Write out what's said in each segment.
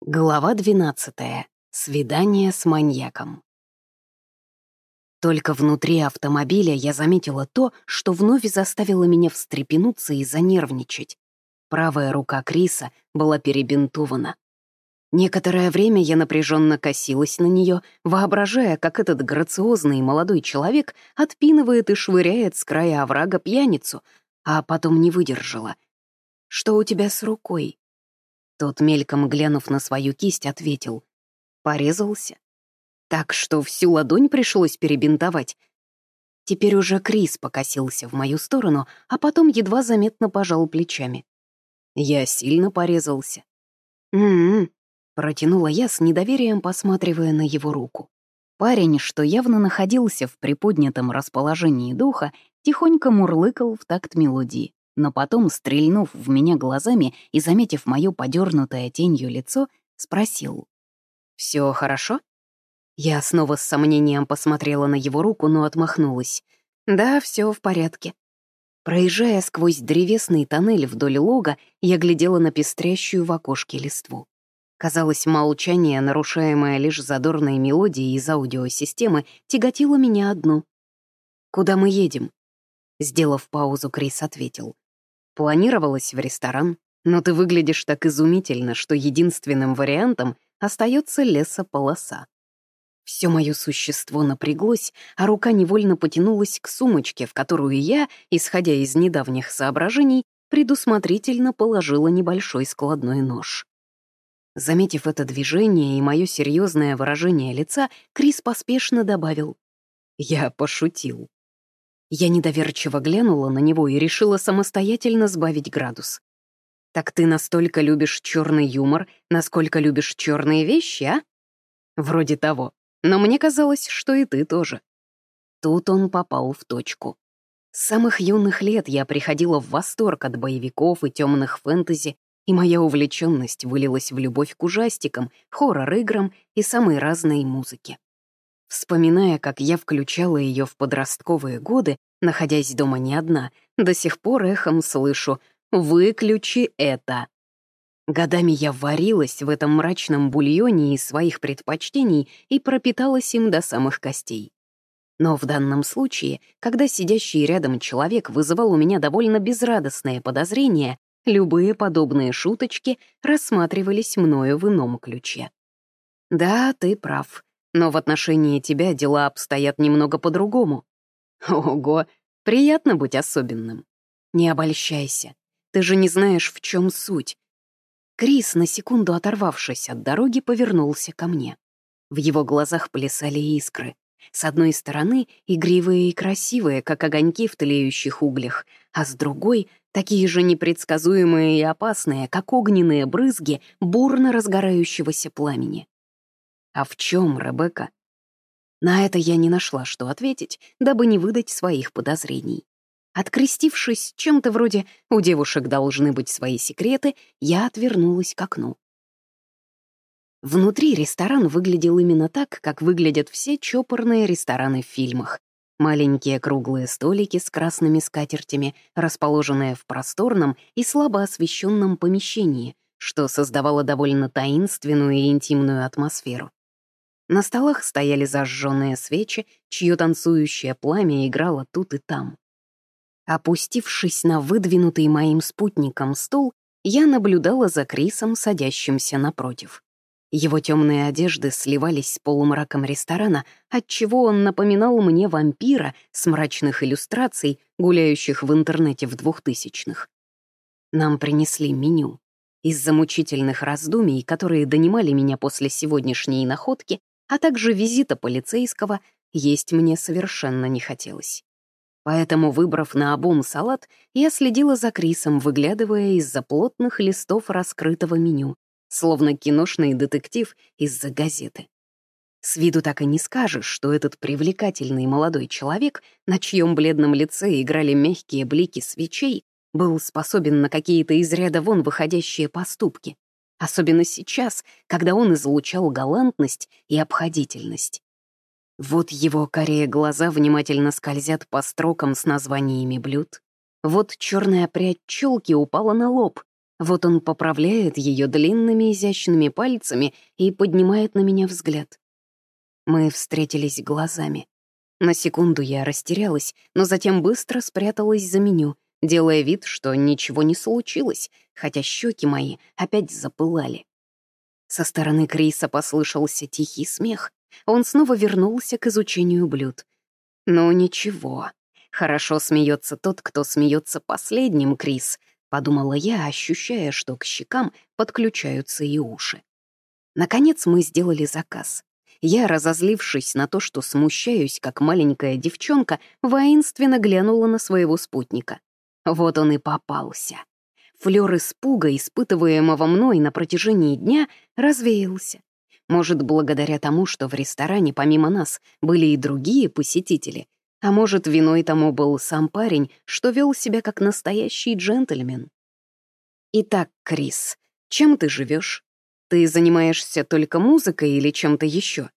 Глава 12. Свидание с маньяком. Только внутри автомобиля я заметила то, что вновь заставило меня встрепенуться и занервничать. Правая рука Криса была перебинтована. Некоторое время я напряженно косилась на нее, воображая, как этот грациозный молодой человек отпинывает и швыряет с края оврага пьяницу, а потом не выдержала. «Что у тебя с рукой?» Тот, мельком глянув на свою кисть, ответил. Порезался. Так что всю ладонь пришлось перебинтовать. Теперь уже Крис покосился в мою сторону, а потом едва заметно пожал плечами. Я сильно порезался. «М-м-м», протянула я с недоверием, посматривая на его руку. Парень, что явно находился в приподнятом расположении духа, тихонько мурлыкал в такт мелодии но потом, стрельнув в меня глазами и заметив моё подернутое тенью лицо, спросил. «Всё хорошо?» Я снова с сомнением посмотрела на его руку, но отмахнулась. «Да, всё в порядке». Проезжая сквозь древесный тоннель вдоль лога, я глядела на пестрящую в окошке листву. Казалось, молчание, нарушаемое лишь задорной мелодией из аудиосистемы, тяготило меня одну. «Куда мы едем?» Сделав паузу, Крис ответил. Планировалось в ресторан, но ты выглядишь так изумительно, что единственным вариантом остается лесополоса. Все мое существо напряглось, а рука невольно потянулась к сумочке, в которую я, исходя из недавних соображений, предусмотрительно положила небольшой складной нож. Заметив это движение и мое серьезное выражение лица, Крис поспешно добавил. «Я пошутил». Я недоверчиво глянула на него и решила самостоятельно сбавить градус. «Так ты настолько любишь черный юмор, насколько любишь черные вещи, а?» «Вроде того. Но мне казалось, что и ты тоже». Тут он попал в точку. С самых юных лет я приходила в восторг от боевиков и темных фэнтези, и моя увлеченность вылилась в любовь к ужастикам, хоррор-играм и самой разной музыке. Вспоминая, как я включала ее в подростковые годы, находясь дома не одна, до сих пор эхом слышу «Выключи это». Годами я варилась в этом мрачном бульоне из своих предпочтений и пропиталась им до самых костей. Но в данном случае, когда сидящий рядом человек вызывал у меня довольно безрадостное подозрение, любые подобные шуточки рассматривались мною в ином ключе. Да, ты прав. Но в отношении тебя дела обстоят немного по-другому. Ого, приятно быть особенным. Не обольщайся. Ты же не знаешь, в чем суть. Крис, на секунду оторвавшись от дороги, повернулся ко мне. В его глазах плясали искры. С одной стороны — игривые и красивые, как огоньки в тлеющих углях, а с другой — такие же непредсказуемые и опасные, как огненные брызги бурно разгорающегося пламени. А в чем, Ребекка? На это я не нашла, что ответить, дабы не выдать своих подозрений. Открестившись чем-то вроде «у девушек должны быть свои секреты», я отвернулась к окну. Внутри ресторан выглядел именно так, как выглядят все чопорные рестораны в фильмах. Маленькие круглые столики с красными скатертями, расположенные в просторном и слабо освещенном помещении, что создавало довольно таинственную и интимную атмосферу. На столах стояли зажженные свечи, чье танцующее пламя играло тут и там. Опустившись на выдвинутый моим спутником стул, я наблюдала за Крисом, садящимся напротив. Его темные одежды сливались с полумраком ресторана, отчего он напоминал мне вампира с мрачных иллюстраций, гуляющих в интернете в двухтысячных. Нам принесли меню. Из-за мучительных раздумий, которые донимали меня после сегодняшней находки, а также визита полицейского, есть мне совершенно не хотелось. Поэтому, выбрав на обум салат, я следила за Крисом, выглядывая из-за плотных листов раскрытого меню, словно киношный детектив из-за газеты. С виду так и не скажешь, что этот привлекательный молодой человек, на чьем бледном лице играли мягкие блики свечей, был способен на какие-то из ряда вон выходящие поступки. Особенно сейчас, когда он излучал галантность и обходительность. Вот его корее глаза внимательно скользят по строкам с названиями блюд. Вот черная прядь челки упала на лоб. Вот он поправляет ее длинными изящными пальцами и поднимает на меня взгляд. Мы встретились глазами. На секунду я растерялась, но затем быстро спряталась за меню, делая вид, что ничего не случилось, хотя щеки мои опять запылали. Со стороны Криса послышался тихий смех. Он снова вернулся к изучению блюд. «Ну ничего. Хорошо смеется тот, кто смеется последним, Крис», — подумала я, ощущая, что к щекам подключаются и уши. Наконец мы сделали заказ. Я, разозлившись на то, что смущаюсь, как маленькая девчонка, воинственно глянула на своего спутника. Вот он и попался. Флёр испуга, испытываемого мной на протяжении дня, развеялся. Может, благодаря тому, что в ресторане помимо нас были и другие посетители, а может, виной тому был сам парень, что вел себя как настоящий джентльмен. «Итак, Крис, чем ты живешь? Ты занимаешься только музыкой или чем-то еще?»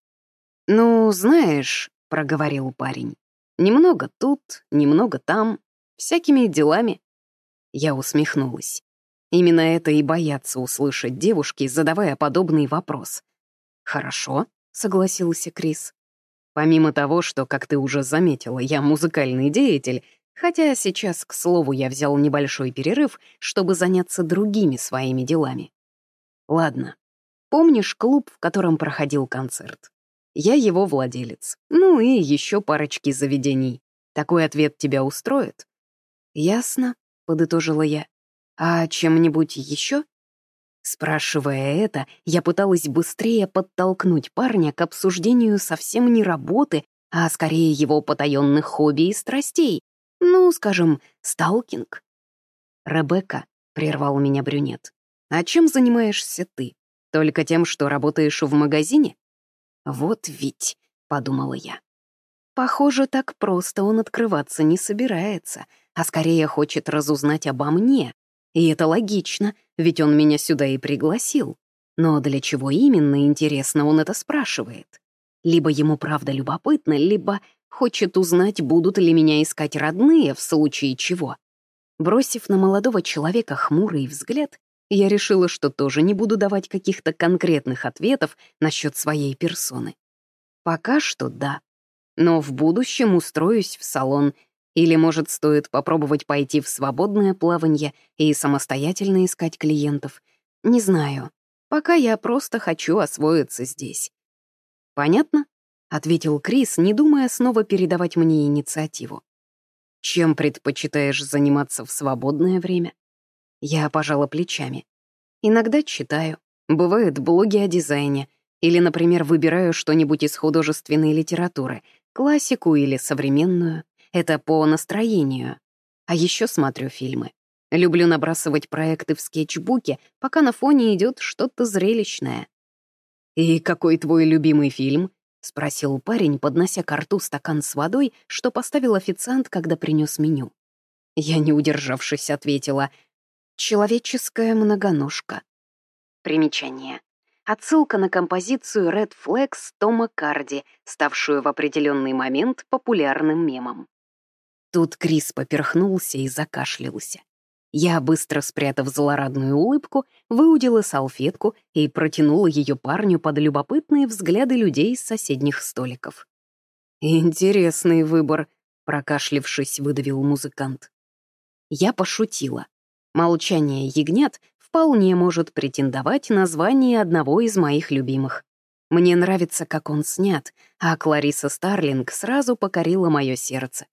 «Ну, знаешь», — проговорил парень, — «немного тут, немного там, всякими делами». Я усмехнулась. Именно это и боятся услышать девушки, задавая подобный вопрос. «Хорошо», — согласился Крис. «Помимо того, что, как ты уже заметила, я музыкальный деятель, хотя сейчас, к слову, я взял небольшой перерыв, чтобы заняться другими своими делами. Ладно, помнишь клуб, в котором проходил концерт? Я его владелец. Ну и еще парочки заведений. Такой ответ тебя устроит?» «Ясно», — подытожила я. «А чем-нибудь еще?» Спрашивая это, я пыталась быстрее подтолкнуть парня к обсуждению совсем не работы, а скорее его потаенных хобби и страстей. Ну, скажем, сталкинг. «Ребекка», — прервал меня брюнет, — «а чем занимаешься ты? Только тем, что работаешь в магазине?» «Вот ведь», — подумала я. «Похоже, так просто он открываться не собирается, а скорее хочет разузнать обо мне. И это логично, ведь он меня сюда и пригласил. Но для чего именно, интересно, он это спрашивает? Либо ему правда любопытно, либо хочет узнать, будут ли меня искать родные в случае чего. Бросив на молодого человека хмурый взгляд, я решила, что тоже не буду давать каких-то конкретных ответов насчет своей персоны. Пока что да. Но в будущем устроюсь в салон или, может, стоит попробовать пойти в свободное плавание и самостоятельно искать клиентов? Не знаю. Пока я просто хочу освоиться здесь. «Понятно?» — ответил Крис, не думая снова передавать мне инициативу. «Чем предпочитаешь заниматься в свободное время?» Я пожала плечами. «Иногда читаю. Бывают блоги о дизайне. Или, например, выбираю что-нибудь из художественной литературы, классику или современную. Это по настроению. А еще смотрю фильмы. Люблю набрасывать проекты в скетчбуке, пока на фоне идет что-то зрелищное. «И какой твой любимый фильм?» — спросил парень, поднося к рту стакан с водой, что поставил официант, когда принес меню. Я, не удержавшись, ответила «Человеческая многоножка». Примечание. Отсылка на композицию Red Flags Тома Карди, ставшую в определенный момент популярным мемом. Тут Крис поперхнулся и закашлялся. Я, быстро спрятав злорадную улыбку, выудила салфетку и протянула ее парню под любопытные взгляды людей с соседних столиков. «Интересный выбор», — прокашлившись, выдавил музыкант. Я пошутила. Молчание ягнят вполне может претендовать на звание одного из моих любимых. Мне нравится, как он снят, а Клариса Старлинг сразу покорила мое сердце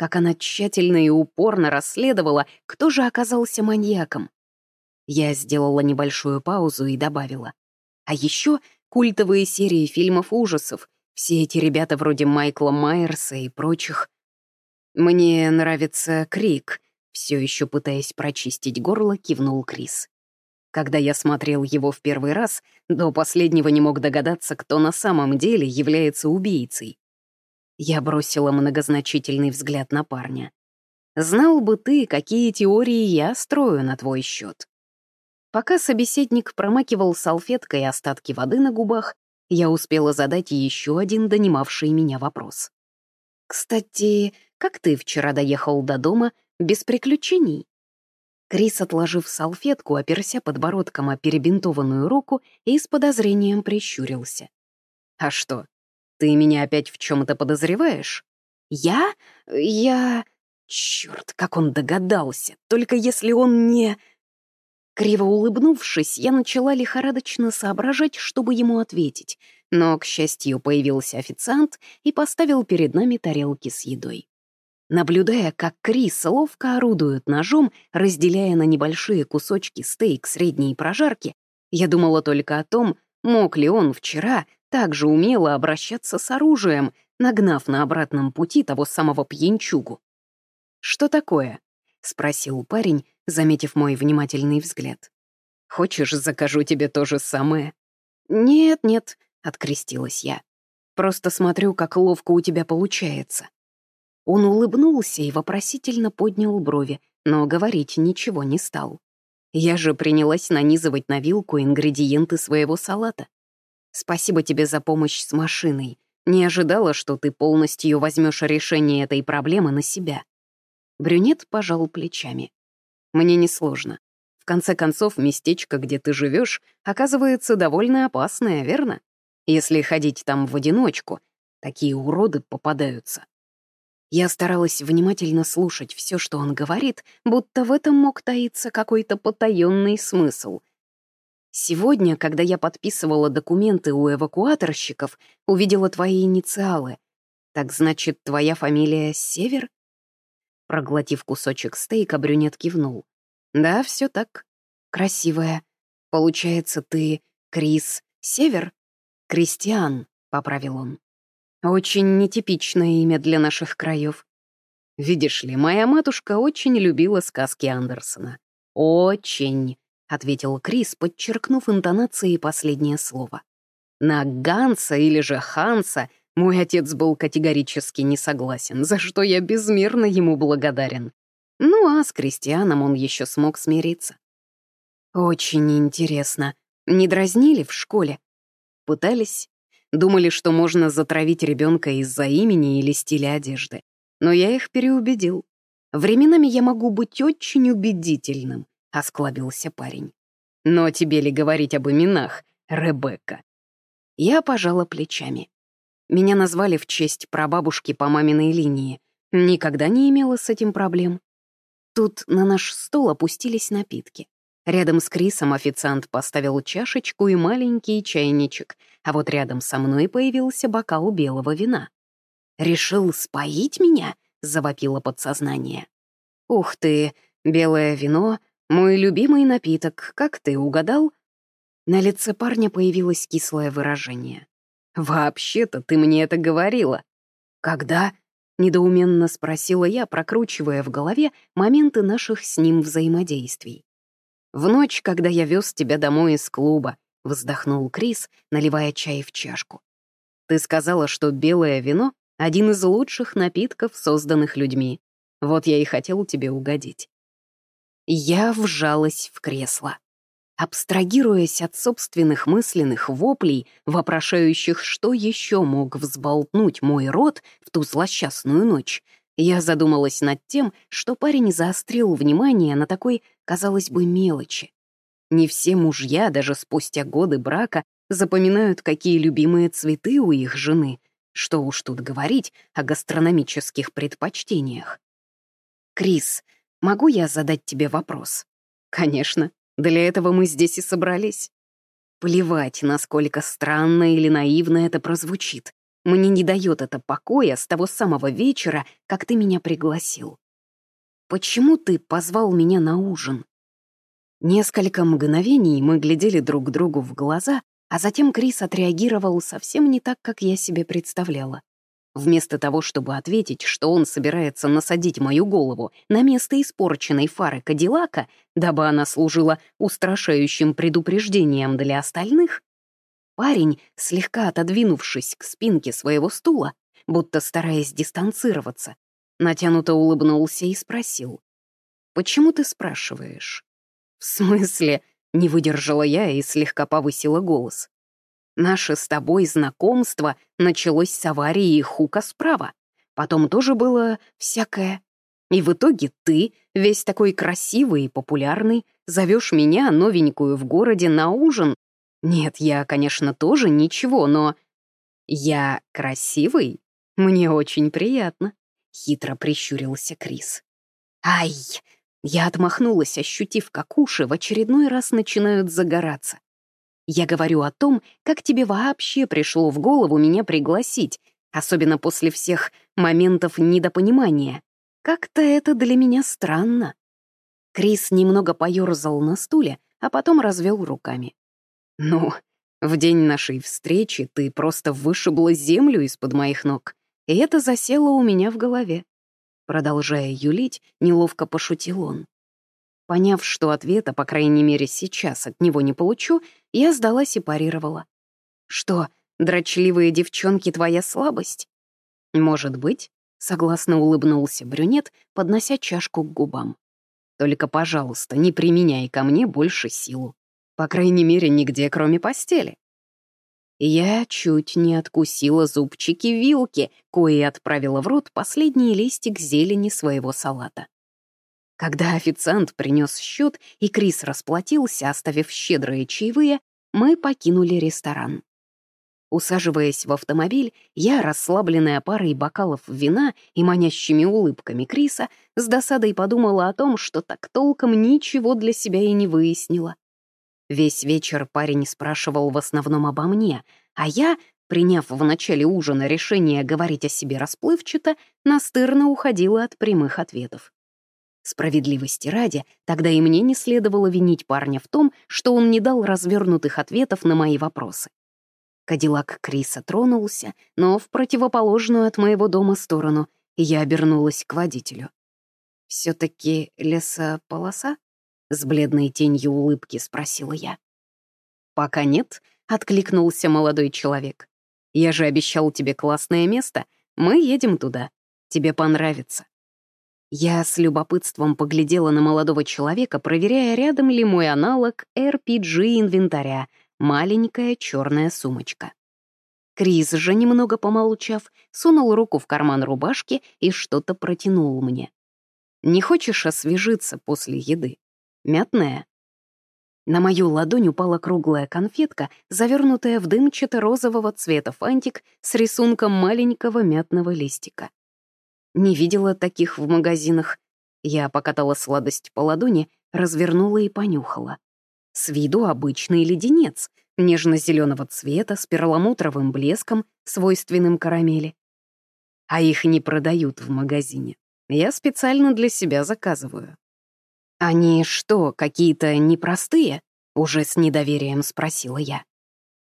как она тщательно и упорно расследовала, кто же оказался маньяком. Я сделала небольшую паузу и добавила. А еще культовые серии фильмов ужасов, все эти ребята вроде Майкла Майерса и прочих. «Мне нравится Крик», — все еще пытаясь прочистить горло, кивнул Крис. Когда я смотрел его в первый раз, до последнего не мог догадаться, кто на самом деле является убийцей. Я бросила многозначительный взгляд на парня. «Знал бы ты, какие теории я строю на твой счет. Пока собеседник промакивал салфеткой остатки воды на губах, я успела задать еще один донимавший меня вопрос. «Кстати, как ты вчера доехал до дома без приключений?» Крис, отложив салфетку, оперся подбородком о перебинтованную руку и с подозрением прищурился. «А что, ты меня опять в чем то подозреваешь?» «Я? Я...» Черт, как он догадался! Только если он не... Криво улыбнувшись, я начала лихорадочно соображать, чтобы ему ответить, но, к счастью, появился официант и поставил перед нами тарелки с едой. Наблюдая, как Крис ловко орудует ножом, разделяя на небольшие кусочки стейк средней прожарки, я думала только о том, мог ли он вчера так же умело обращаться с оружием, нагнав на обратном пути того самого пьянчугу. «Что такое?» — спросил парень, заметив мой внимательный взгляд. «Хочешь, закажу тебе то же самое?» «Нет-нет», — открестилась я. «Просто смотрю, как ловко у тебя получается». Он улыбнулся и вопросительно поднял брови, но говорить ничего не стал. Я же принялась нанизывать на вилку ингредиенты своего салата. Спасибо тебе за помощь с машиной. Не ожидала, что ты полностью возьмешь решение этой проблемы на себя. Брюнет пожал плечами. Мне несложно. В конце концов, местечко, где ты живешь, оказывается довольно опасное, верно? Если ходить там в одиночку, такие уроды попадаются. Я старалась внимательно слушать все, что он говорит, будто в этом мог таиться какой-то потаенный смысл. Сегодня, когда я подписывала документы у эвакуаторщиков, увидела твои инициалы. Так значит, твоя фамилия Север? Проглотив кусочек стейка, брюнет кивнул. Да, все так. Красивая. Получается, ты Крис Север? Кристиан, поправил он. Очень нетипичное имя для наших краев. Видишь ли, моя матушка очень любила сказки Андерсона. Очень, ответил Крис, подчеркнув интонацией последнее слово. На Ганса или же Ханса мой отец был категорически не согласен, за что я безмерно ему благодарен. Ну а с крестьяном он еще смог смириться. Очень интересно. Не дразнили в школе? Пытались, Думали, что можно затравить ребенка из-за имени или стиля одежды. Но я их переубедил. Временами я могу быть очень убедительным, — осклабился парень. Но тебе ли говорить об именах, Ребекка? Я пожала плечами. Меня назвали в честь прабабушки по маминой линии. Никогда не имела с этим проблем. Тут на наш стол опустились напитки. Рядом с Крисом официант поставил чашечку и маленький чайничек, а вот рядом со мной появился бокал белого вина. «Решил споить меня?» — завопило подсознание. «Ух ты, белое вино — мой любимый напиток, как ты угадал?» На лице парня появилось кислое выражение. «Вообще-то ты мне это говорила». «Когда?» — недоуменно спросила я, прокручивая в голове моменты наших с ним взаимодействий. «В ночь, когда я вез тебя домой из клуба», — вздохнул Крис, наливая чай в чашку. «Ты сказала, что белое вино — один из лучших напитков, созданных людьми. Вот я и хотел тебе угодить». Я вжалась в кресло. Абстрагируясь от собственных мысленных воплей, вопрошающих, что еще мог взболтнуть мой рот в ту злосчастную ночь, я задумалась над тем, что парень заострил внимание на такой, казалось бы, мелочи. Не все мужья, даже спустя годы брака, запоминают, какие любимые цветы у их жены. Что уж тут говорить о гастрономических предпочтениях. «Крис, могу я задать тебе вопрос?» «Конечно. Для этого мы здесь и собрались». Плевать, насколько странно или наивно это прозвучит. Мне не дает это покоя с того самого вечера, как ты меня пригласил. Почему ты позвал меня на ужин? Несколько мгновений мы глядели друг другу в глаза, а затем Крис отреагировал совсем не так, как я себе представляла. Вместо того, чтобы ответить, что он собирается насадить мою голову на место испорченной фары Кадиллака, дабы она служила устрашающим предупреждением для остальных, Парень, слегка отодвинувшись к спинке своего стула, будто стараясь дистанцироваться, натянуто улыбнулся и спросил. «Почему ты спрашиваешь?» «В смысле?» — не выдержала я и слегка повысила голос. «Наше с тобой знакомство началось с аварии Хука справа. Потом тоже было всякое. И в итоге ты, весь такой красивый и популярный, зовешь меня, новенькую, в городе на ужин. Нет, я, конечно, тоже ничего, но... Я красивый? Мне очень приятно. Хитро прищурился Крис. Ай! Я отмахнулась, ощутив, как уши в очередной раз начинают загораться. Я говорю о том, как тебе вообще пришло в голову меня пригласить, особенно после всех моментов недопонимания. Как-то это для меня странно. Крис немного поёрзал на стуле, а потом развел руками. «Ну, в день нашей встречи ты просто вышибла землю из-под моих ног, и это засело у меня в голове. Продолжая юлить, неловко пошутил он. Поняв, что ответа, по крайней мере, сейчас от него не получу, я сдалась и парировала. «Что, дрочливые девчонки — твоя слабость?» «Может быть», — согласно улыбнулся брюнет, поднося чашку к губам. «Только, пожалуйста, не применяй ко мне больше силу. По крайней мере, нигде, кроме постели. Я чуть не откусила зубчики вилки, кои отправила в рот последний листик зелени своего салата. Когда официант принес счет и Крис расплатился, оставив щедрые чаевые, мы покинули ресторан. Усаживаясь в автомобиль, я, расслабленная парой бокалов вина и манящими улыбками Криса, с досадой подумала о том, что так толком ничего для себя и не выяснила. Весь вечер парень спрашивал в основном обо мне, а я, приняв в начале ужина решение говорить о себе расплывчато, настырно уходила от прямых ответов. Справедливости ради, тогда и мне не следовало винить парня в том, что он не дал развернутых ответов на мои вопросы. Кадиллак Криса тронулся, но в противоположную от моего дома сторону, и я обернулась к водителю. все таки лесополоса?» С бледной тенью улыбки спросила я. «Пока нет», — откликнулся молодой человек. «Я же обещал тебе классное место. Мы едем туда. Тебе понравится». Я с любопытством поглядела на молодого человека, проверяя, рядом ли мой аналог RPG-инвентаря, маленькая черная сумочка. Крис же, немного помолчав, сунул руку в карман рубашки и что-то протянул мне. «Не хочешь освежиться после еды?» Мятная? На мою ладонь упала круглая конфетка, завернутая в дымчато-розового цвета фантик с рисунком маленького мятного листика. Не видела таких в магазинах. Я покатала сладость по ладони, развернула и понюхала. С виду обычный леденец, нежно-зеленого цвета, с перламутровым блеском, свойственным карамели. А их не продают в магазине. Я специально для себя заказываю. «Они что, какие-то непростые?» — уже с недоверием спросила я.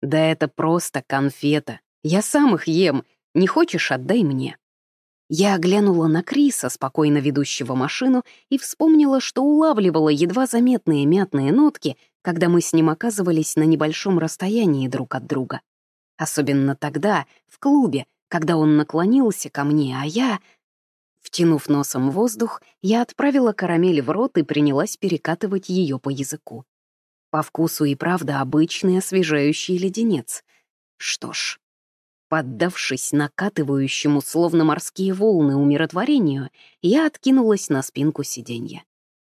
«Да это просто конфета. Я сам их ем. Не хочешь — отдай мне». Я оглянула на Криса, спокойно ведущего машину, и вспомнила, что улавливала едва заметные мятные нотки, когда мы с ним оказывались на небольшом расстоянии друг от друга. Особенно тогда, в клубе, когда он наклонился ко мне, а я Втянув носом воздух, я отправила карамель в рот и принялась перекатывать ее по языку. По вкусу и правда обычный освежающий леденец. Что ж, поддавшись накатывающему, словно морские волны, умиротворению, я откинулась на спинку сиденья.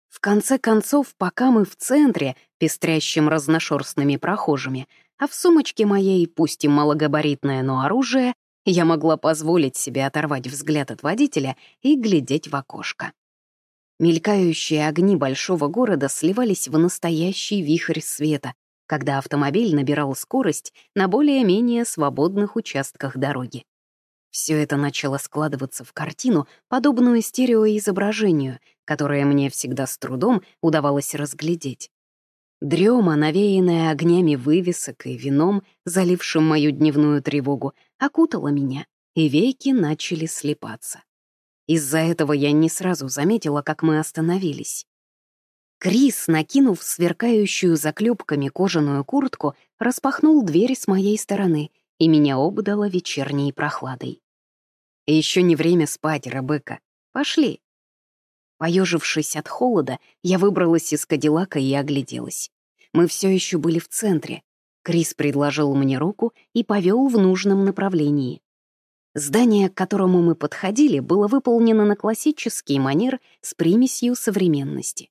В конце концов, пока мы в центре, пестрящим разношерстными прохожими, а в сумочке моей, пусть и малогабаритное, но оружие, я могла позволить себе оторвать взгляд от водителя и глядеть в окошко. Мелькающие огни большого города сливались в настоящий вихрь света, когда автомобиль набирал скорость на более-менее свободных участках дороги. Все это начало складываться в картину, подобную стереоизображению, которое мне всегда с трудом удавалось разглядеть. Дрема, навеянная огнями вывесок и вином, залившим мою дневную тревогу, окутала меня, и веки начали слепаться. Из-за этого я не сразу заметила, как мы остановились. Крис, накинув сверкающую заклепками кожаную куртку, распахнул дверь с моей стороны, и меня обдало вечерней прохладой. Еще не время спать, Ребекка. Пошли. Поежившись от холода, я выбралась из кадиллака и огляделась. Мы все еще были в центре. Крис предложил мне руку и повел в нужном направлении. Здание, к которому мы подходили, было выполнено на классический манер с примесью современности.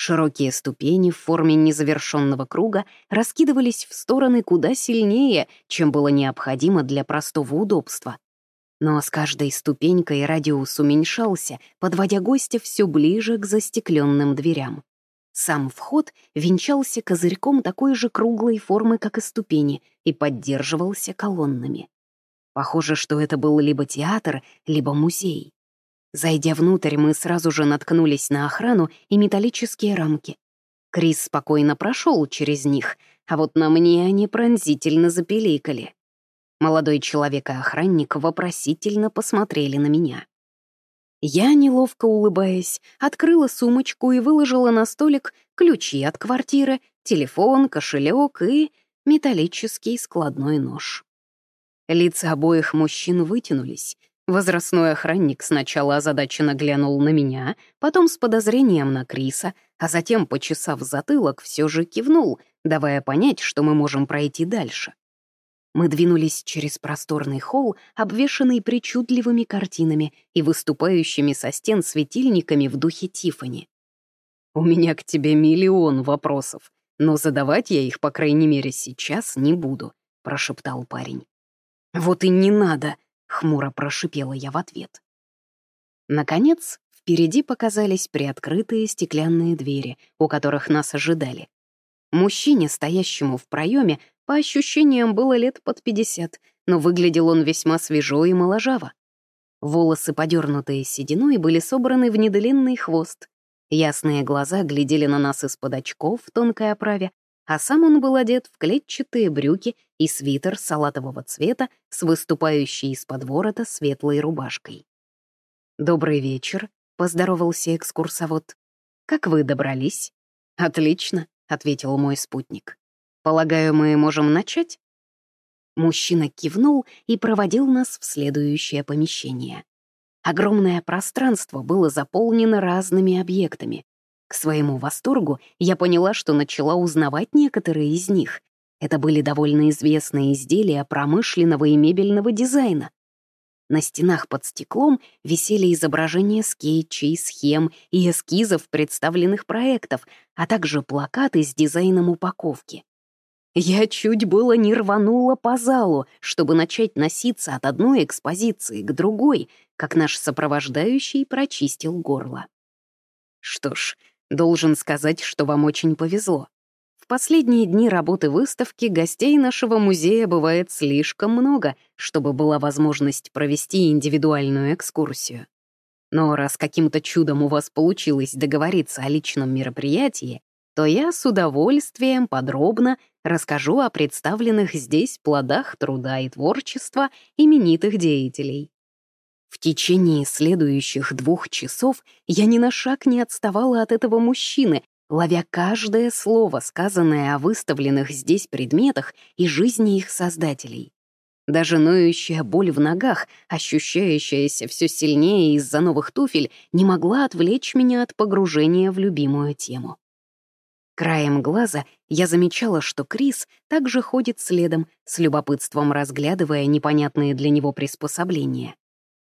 Широкие ступени в форме незавершенного круга раскидывались в стороны куда сильнее, чем было необходимо для простого удобства. Но с каждой ступенькой радиус уменьшался, подводя гостя все ближе к застекленным дверям. Сам вход венчался козырьком такой же круглой формы, как и ступени, и поддерживался колоннами. Похоже, что это был либо театр, либо музей. Зайдя внутрь, мы сразу же наткнулись на охрану и металлические рамки. Крис спокойно прошел через них, а вот на мне они пронзительно запеликали. Молодой человек и охранник вопросительно посмотрели на меня. Я, неловко улыбаясь, открыла сумочку и выложила на столик ключи от квартиры, телефон, кошелек и металлический складной нож. Лица обоих мужчин вытянулись. Возрастной охранник сначала озадаченно глянул на меня, потом с подозрением на Криса, а затем, почесав затылок, все же кивнул, давая понять, что мы можем пройти дальше. Мы двинулись через просторный холл, обвешанный причудливыми картинами и выступающими со стен светильниками в духе Тифани. «У меня к тебе миллион вопросов, но задавать я их, по крайней мере, сейчас не буду», — прошептал парень. «Вот и не надо», — хмуро прошипела я в ответ. Наконец, впереди показались приоткрытые стеклянные двери, у которых нас ожидали. Мужчине, стоящему в проеме, по ощущениям, было лет под пятьдесят, но выглядел он весьма свежо и моложаво. Волосы, подернутые сединой, были собраны в недлинный хвост. Ясные глаза глядели на нас из-под очков в тонкой оправе, а сам он был одет в клетчатые брюки и свитер салатового цвета с выступающей из-под ворота светлой рубашкой. «Добрый вечер», — поздоровался экскурсовод. «Как вы добрались?» «Отлично», — ответил мой спутник. Полагаю, мы можем начать?» Мужчина кивнул и проводил нас в следующее помещение. Огромное пространство было заполнено разными объектами. К своему восторгу я поняла, что начала узнавать некоторые из них. Это были довольно известные изделия промышленного и мебельного дизайна. На стенах под стеклом висели изображения скетчей, схем и эскизов представленных проектов, а также плакаты с дизайном упаковки. Я чуть было не рванула по залу, чтобы начать носиться от одной экспозиции к другой, как наш сопровождающий прочистил горло. Что ж, должен сказать, что вам очень повезло. В последние дни работы выставки гостей нашего музея бывает слишком много, чтобы была возможность провести индивидуальную экскурсию. Но раз каким-то чудом у вас получилось договориться о личном мероприятии, то я с удовольствием подробно расскажу о представленных здесь плодах труда и творчества именитых деятелей. В течение следующих двух часов я ни на шаг не отставала от этого мужчины, ловя каждое слово, сказанное о выставленных здесь предметах и жизни их создателей. Даже ноющая боль в ногах, ощущающаяся все сильнее из-за новых туфель, не могла отвлечь меня от погружения в любимую тему. Краем глаза я замечала, что Крис также ходит следом, с любопытством разглядывая непонятные для него приспособления.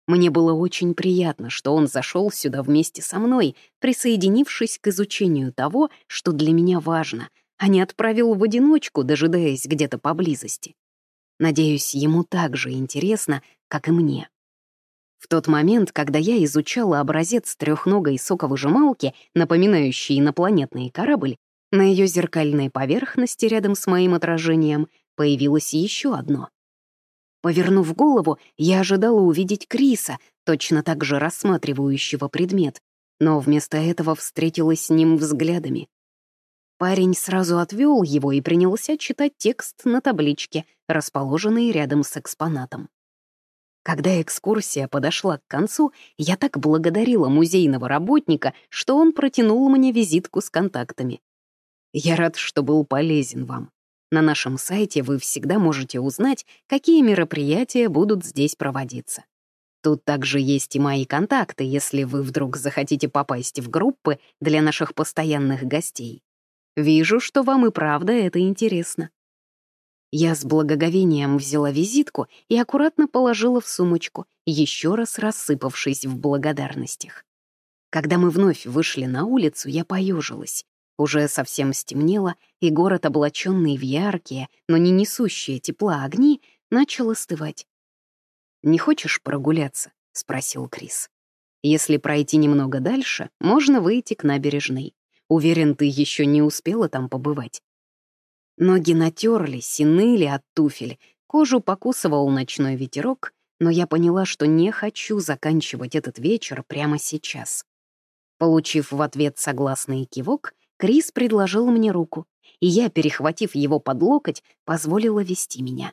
Мне было очень приятно, что он зашел сюда вместе со мной, присоединившись к изучению того, что для меня важно, а не отправил в одиночку, дожидаясь где-то поблизости. Надеюсь, ему так же интересно, как и мне. В тот момент, когда я изучала образец трехногой соковыжималки, напоминающий инопланетный корабль, на ее зеркальной поверхности рядом с моим отражением появилось еще одно. Повернув голову, я ожидала увидеть Криса, точно так же рассматривающего предмет, но вместо этого встретилась с ним взглядами. Парень сразу отвел его и принялся читать текст на табличке, расположенной рядом с экспонатом. Когда экскурсия подошла к концу, я так благодарила музейного работника, что он протянул мне визитку с контактами. Я рад, что был полезен вам. На нашем сайте вы всегда можете узнать, какие мероприятия будут здесь проводиться. Тут также есть и мои контакты, если вы вдруг захотите попасть в группы для наших постоянных гостей. Вижу, что вам и правда это интересно. Я с благоговением взяла визитку и аккуратно положила в сумочку, еще раз рассыпавшись в благодарностях. Когда мы вновь вышли на улицу, я поежилась. Уже совсем стемнело, и город, облаченный в яркие, но не несущие тепла огни, начал остывать. «Не хочешь прогуляться?» — спросил Крис. «Если пройти немного дальше, можно выйти к набережной. Уверен, ты еще не успела там побывать. Ноги натерлись и ныли от туфель, кожу покусывал ночной ветерок, но я поняла, что не хочу заканчивать этот вечер прямо сейчас. Получив в ответ согласный кивок, Крис предложил мне руку, и я, перехватив его под локоть, позволила вести меня.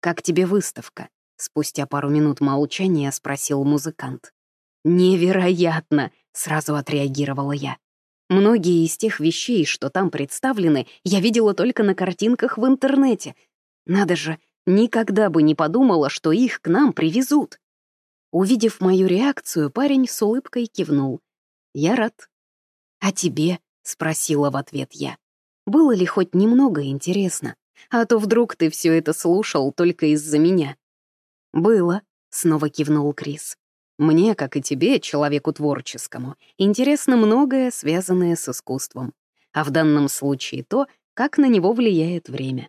«Как тебе выставка?» — спустя пару минут молчания спросил музыкант. «Невероятно!» — сразу отреагировала я. Многие из тех вещей, что там представлены, я видела только на картинках в интернете. Надо же, никогда бы не подумала, что их к нам привезут. Увидев мою реакцию, парень с улыбкой кивнул. «Я рад». «А тебе?» — спросила в ответ я. «Было ли хоть немного интересно? А то вдруг ты все это слушал только из-за меня». «Было», — снова кивнул Крис. Мне, как и тебе, человеку творческому, интересно многое, связанное с искусством, а в данном случае то, как на него влияет время.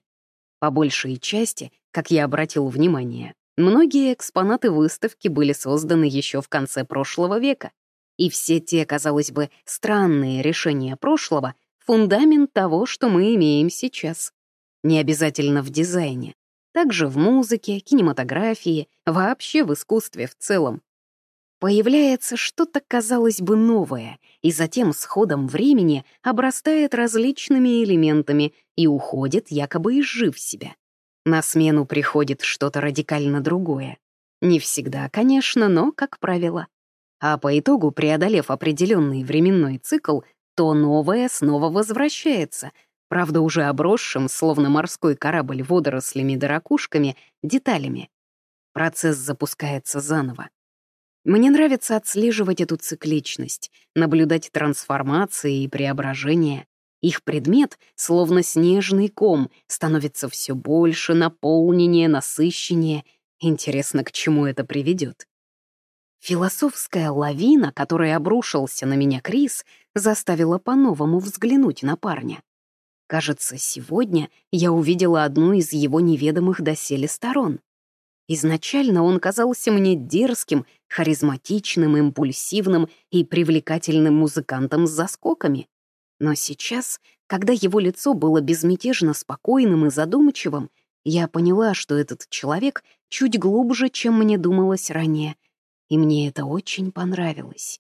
По большей части, как я обратил внимание, многие экспонаты выставки были созданы еще в конце прошлого века, и все те, казалось бы, странные решения прошлого — фундамент того, что мы имеем сейчас. Не обязательно в дизайне, также в музыке, кинематографии, вообще в искусстве в целом. Появляется что-то, казалось бы, новое, и затем с ходом времени обрастает различными элементами и уходит, якобы изжив себя. На смену приходит что-то радикально другое. Не всегда, конечно, но как правило. А по итогу, преодолев определенный временной цикл, то новое снова возвращается, правда уже обросшим, словно морской корабль водорослями-дорокушками, деталями. Процесс запускается заново. Мне нравится отслеживать эту цикличность, наблюдать трансформации и преображения. Их предмет, словно снежный ком, становится все больше, наполненнее, насыщеннее. Интересно, к чему это приведет. Философская лавина, которая обрушился на меня Крис, заставила по-новому взглянуть на парня. Кажется, сегодня я увидела одну из его неведомых доселе сторон. Изначально он казался мне дерзким, харизматичным, импульсивным и привлекательным музыкантом с заскоками. Но сейчас, когда его лицо было безмятежно спокойным и задумчивым, я поняла, что этот человек чуть глубже, чем мне думалось ранее, и мне это очень понравилось.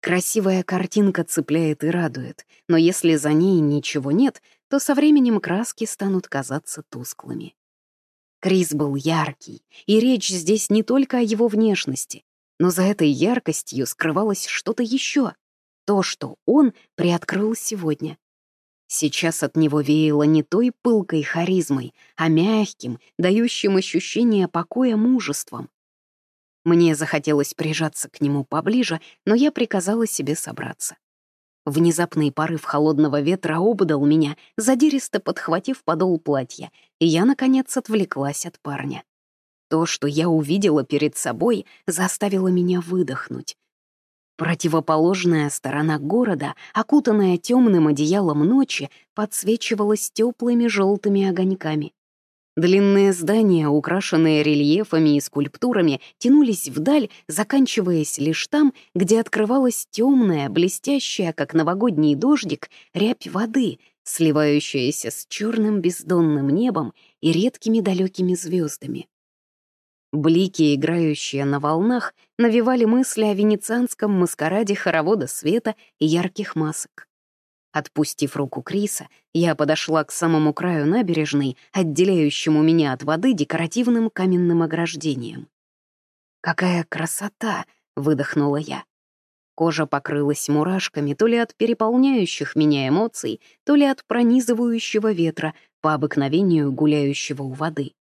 Красивая картинка цепляет и радует, но если за ней ничего нет, то со временем краски станут казаться тусклыми. Крис был яркий, и речь здесь не только о его внешности, но за этой яркостью скрывалось что-то еще, то, что он приоткрыл сегодня. Сейчас от него веяло не той пылкой харизмой, а мягким, дающим ощущение покоя мужеством. Мне захотелось прижаться к нему поближе, но я приказала себе собраться. Внезапный порыв холодного ветра обдал меня, задиристо подхватив подол платья, и я, наконец, отвлеклась от парня. То, что я увидела перед собой, заставило меня выдохнуть. Противоположная сторона города, окутанная темным одеялом ночи, подсвечивалась теплыми желтыми огоньками. Длинные здания, украшенные рельефами и скульптурами, тянулись вдаль, заканчиваясь лишь там, где открывалась темная, блестящая, как новогодний дождик, рябь воды, сливающаяся с черным бездонным небом и редкими далекими звездами. Блики, играющие на волнах, навевали мысли о венецианском маскараде хоровода света и ярких масок. Отпустив руку Криса, я подошла к самому краю набережной, отделяющему меня от воды декоративным каменным ограждением. «Какая красота!» — выдохнула я. Кожа покрылась мурашками то ли от переполняющих меня эмоций, то ли от пронизывающего ветра, по обыкновению гуляющего у воды.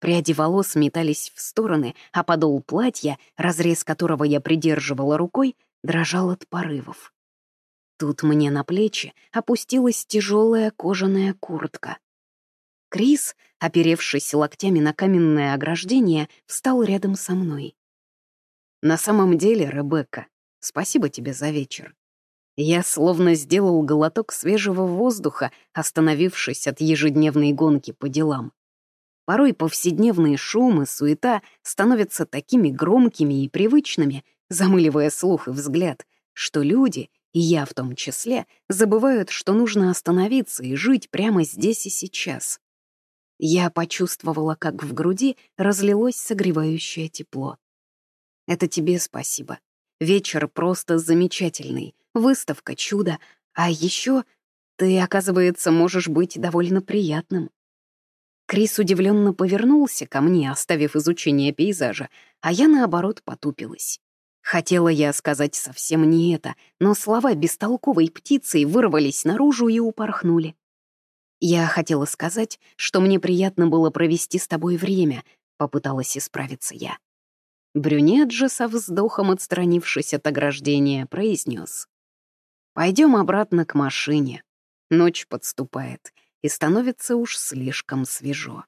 Пряди волос метались в стороны, а подол платья, разрез которого я придерживала рукой, дрожал от порывов. Тут мне на плечи опустилась тяжелая кожаная куртка. Крис, оперевшись локтями на каменное ограждение, встал рядом со мной. «На самом деле, Ребекка, спасибо тебе за вечер. Я словно сделал глоток свежего воздуха, остановившись от ежедневной гонки по делам. Порой повседневные шумы, суета становятся такими громкими и привычными, замыливая слух и взгляд, что люди, и я в том числе, забывают, что нужно остановиться и жить прямо здесь и сейчас. Я почувствовала, как в груди разлилось согревающее тепло. Это тебе спасибо. Вечер просто замечательный, выставка чудо, а еще ты, оказывается, можешь быть довольно приятным. Крис удивленно повернулся ко мне, оставив изучение пейзажа, а я, наоборот, потупилась. Хотела я сказать совсем не это, но слова бестолковой птицей вырвались наружу и упорхнули. Я хотела сказать, что мне приятно было провести с тобой время, попыталась исправиться я. Брюнет же со вздохом, отстранившись от ограждения, произнес. Пойдем обратно к машине. Ночь подступает, и становится уж слишком свежо.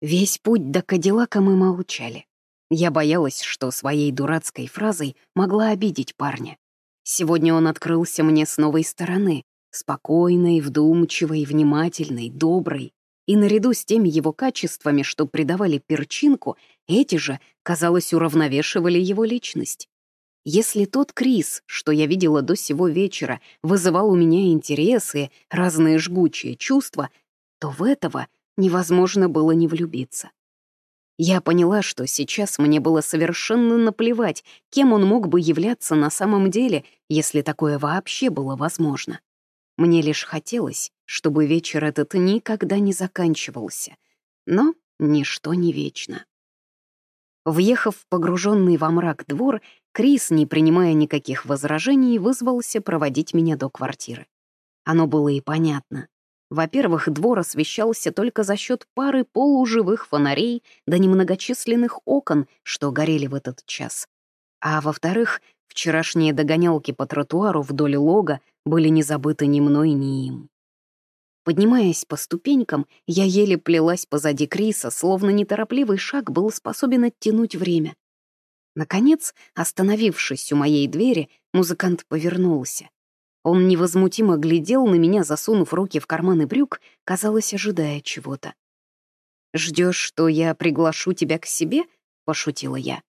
Весь путь до Кадиллака мы молчали. Я боялась, что своей дурацкой фразой могла обидеть парня. Сегодня он открылся мне с новой стороны, спокойной, вдумчивой, внимательной, доброй. И наряду с теми его качествами, что придавали перчинку, эти же, казалось, уравновешивали его личность. Если тот Крис, что я видела до сего вечера, вызывал у меня интересы, разные жгучие чувства, то в этого невозможно было не влюбиться. Я поняла, что сейчас мне было совершенно наплевать, кем он мог бы являться на самом деле, если такое вообще было возможно. Мне лишь хотелось, чтобы вечер этот никогда не заканчивался. Но ничто не вечно. Въехав в погруженный во мрак двор, Крис, не принимая никаких возражений, вызвался проводить меня до квартиры. Оно было и понятно. Во-первых, двор освещался только за счет пары полуживых фонарей да немногочисленных окон, что горели в этот час. А во-вторых, вчерашние догонялки по тротуару вдоль лога были не забыты ни мной, ни им. Поднимаясь по ступенькам, я еле плелась позади Криса, словно неторопливый шаг был способен оттянуть время. Наконец, остановившись у моей двери, музыкант повернулся. Он невозмутимо глядел на меня, засунув руки в карманы брюк, казалось, ожидая чего-то. «Ждешь, что я приглашу тебя к себе?» — пошутила я.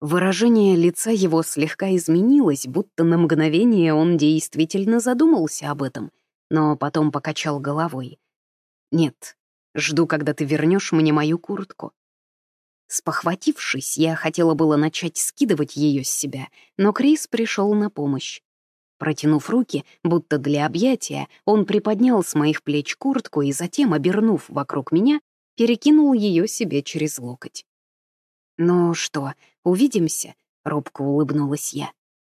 Выражение лица его слегка изменилось, будто на мгновение он действительно задумался об этом — но потом покачал головой. «Нет, жду, когда ты вернешь мне мою куртку». Спохватившись, я хотела было начать скидывать ее с себя, но Крис пришел на помощь. Протянув руки, будто для объятия, он приподнял с моих плеч куртку и затем, обернув вокруг меня, перекинул ее себе через локоть. «Ну что, увидимся?» — робко улыбнулась я.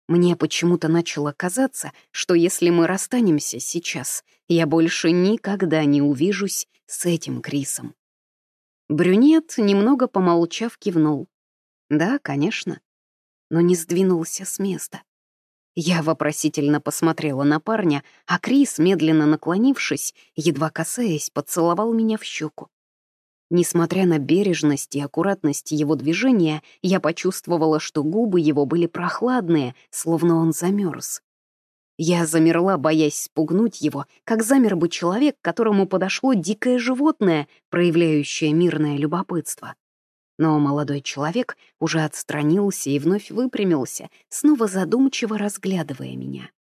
Мне почему-то начало казаться, что если мы расстанемся сейчас, я больше никогда не увижусь с этим Крисом. Брюнет, немного помолчав, кивнул. Да, конечно, но не сдвинулся с места. Я вопросительно посмотрела на парня, а Крис, медленно наклонившись, едва касаясь, поцеловал меня в щеку. Несмотря на бережность и аккуратность его движения, я почувствовала, что губы его были прохладные, словно он замерз. Я замерла, боясь спугнуть его, как замер бы человек, которому подошло дикое животное, проявляющее мирное любопытство. Но молодой человек уже отстранился и вновь выпрямился, снова задумчиво разглядывая меня.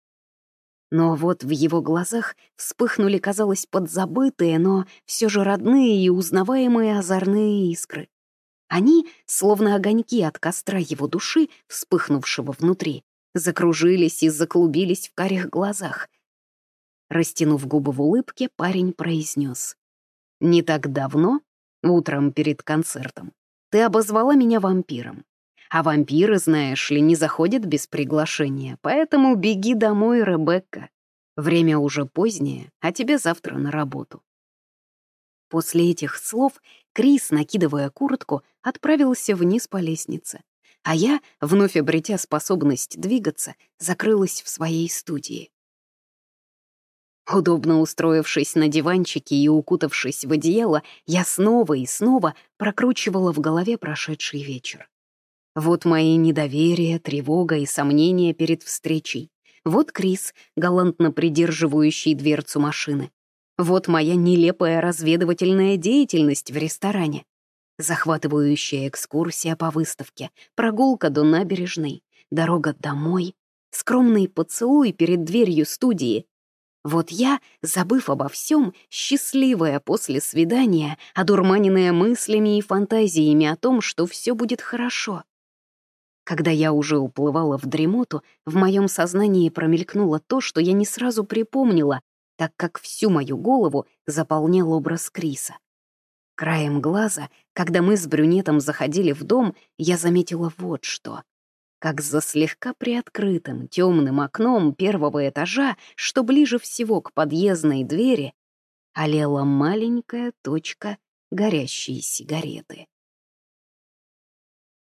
Но вот в его глазах вспыхнули, казалось, подзабытые, но все же родные и узнаваемые озорные искры. Они, словно огоньки от костра его души, вспыхнувшего внутри, закружились и заклубились в карих глазах. Растянув губы в улыбке, парень произнес. «Не так давно, утром перед концертом, ты обозвала меня вампиром. А вампиры, знаешь ли, не заходят без приглашения, поэтому беги домой, Ребекка. Время уже позднее, а тебе завтра на работу». После этих слов Крис, накидывая куртку, отправился вниз по лестнице, а я, вновь обретя способность двигаться, закрылась в своей студии. Удобно устроившись на диванчике и укутавшись в одеяло, я снова и снова прокручивала в голове прошедший вечер. Вот мои недоверие, тревога и сомнения перед встречей. Вот Крис, галантно придерживающий дверцу машины. Вот моя нелепая разведывательная деятельность в ресторане. Захватывающая экскурсия по выставке, прогулка до набережной, дорога домой, скромный поцелуй перед дверью студии. Вот я, забыв обо всем, счастливая после свидания, одурманенная мыслями и фантазиями о том, что все будет хорошо. Когда я уже уплывала в дремоту, в моем сознании промелькнуло то, что я не сразу припомнила, так как всю мою голову заполнял образ Криса. Краем глаза, когда мы с брюнетом заходили в дом, я заметила вот что. Как за слегка приоткрытым темным окном первого этажа, что ближе всего к подъездной двери, олела маленькая точка горящей сигареты.